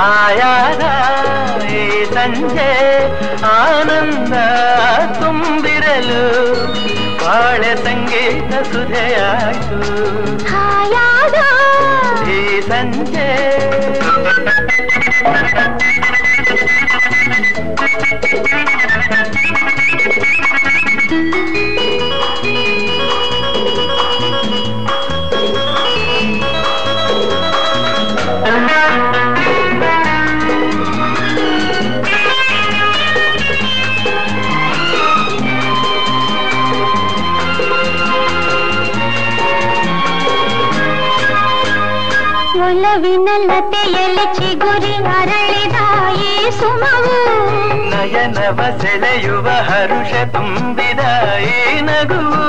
ಆಯಾರ ಈ ಸಂಜೆ ಆನಂದ ತುಂಬಿರಲು ಬಾಳೆ ಸಂಗೀತ ಸುಧೆಯಾಯಿತು. ಈ ಸಂಜೆ ಒಲವಿನ ಲತೆಯಲ್ಲಿ ಚಿಗುರಿ ಅರಳಿದ ಈ ಸುಮವು ನಯನವ ಸೆಳೆಯುವ ಹರುಷ ತುಂಬಿದ ಈ ನಗುವು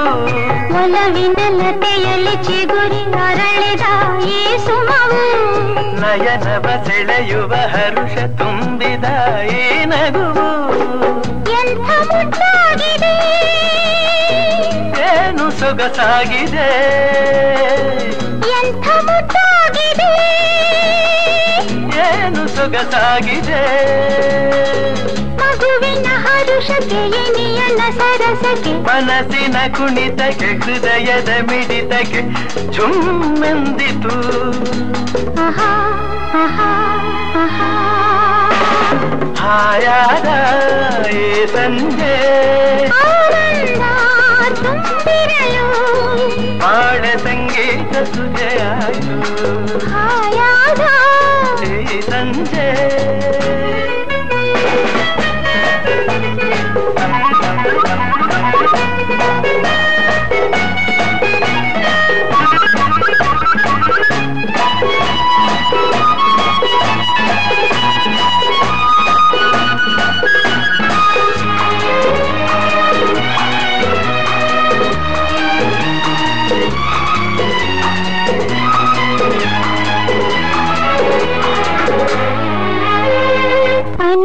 ಒಲವಿನಲ್ಲತೆಯಲ್ಲಿ ಚಿಗುರಿ ಅರಳಿದ ಈ ಸುಮವು ನಯನವ ಸೆಳೆಯುವ ಹರುಷ ತುಂಬಿದ ಈ ನಗುವು ಎಂಥ ಮುಟ್ಟಾಗಿದೆ ಏನು ಸೊಗಸಾಗಿದೆ. ಎಂಥ ಮುದ್ದಾಗಿದೆ ಏನು ಸೊಗಸಾಗಿದೆ ಮಗುವಿನ ಹರುಷಕ್ಕೆ ಎನಿಯನ ಸರಸಕ್ಕೆ. ಮನಸ್ಸಿನ ಕುಣಿತಕ್ಕೆ ಹೃದಯದ ಮಿಡಿತಕ್ಕೆ ಝುಮ್ಮೆಂದಿತು. ಆಹಾ ಆಹಾ ಆಹಾ. ಹಾಯಾದ ಈ ಸಂಜೆ. ಆನಂದ ಸಂಗೀತ ಸುಜೆಯಾಯಿತು ಹಾಯಾದ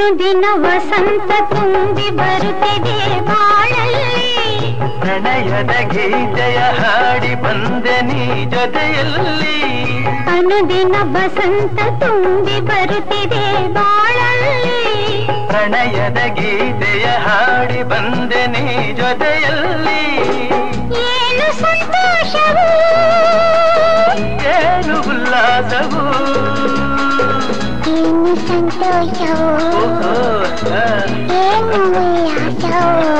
ಅನುದಿನ ವಸಂತ ತುಂಬಿ ಬರುತ್ತಿದೆ ಬಾಳಲ್ಲಿ. ಪ್ರಣಯದ ಗೀತೆಯ ಹಾಡಿ ಬಂದೆ ನೀ ಜೊತೆಯಲ್ಲಿ. ಅನುದಿನ ವಸಂತ ತುಂಬಿ ಬರುತ್ತಿದೆ ಬಾಳಲ್ಲಿ. ಪ್ರಣಯದ ಗೀತೆಯ ಹಾಡಿ ಬಂದೆ ನೀ ಜೊತೆಯಲ್ಲಿ. ಏನು ಸಂತೋಷವು. ಏನು ಸಂತೋಷವು ಓಹೋ, ಆ, ಏನು ಉಲ್ಲಾಸವು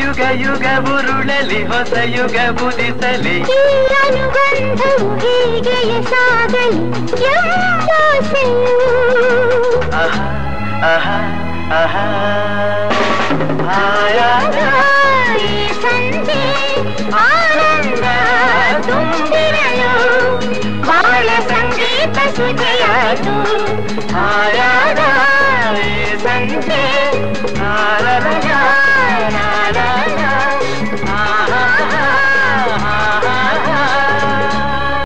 ಯುಗ ಯುಗ ಉರುಳಲಿ ಹೊಸ ಯುಗ ಬುದಿಸಲಿ ಈ ಅನುಬಂಧವು ಹೀಗೆಯೇ ಸಾಗಲಿ ಎಂಬಾಸೆಯು ಆಹಾ ಆಹಾ ಆಹಾ ಆಯಾದ ಈ ಸಂಜೆ ಆನಂದ ತುಂಬಿರಲು ಬಾಳ ಸಂಗೀತ ಸುಜೆಯಾಯಿತು आया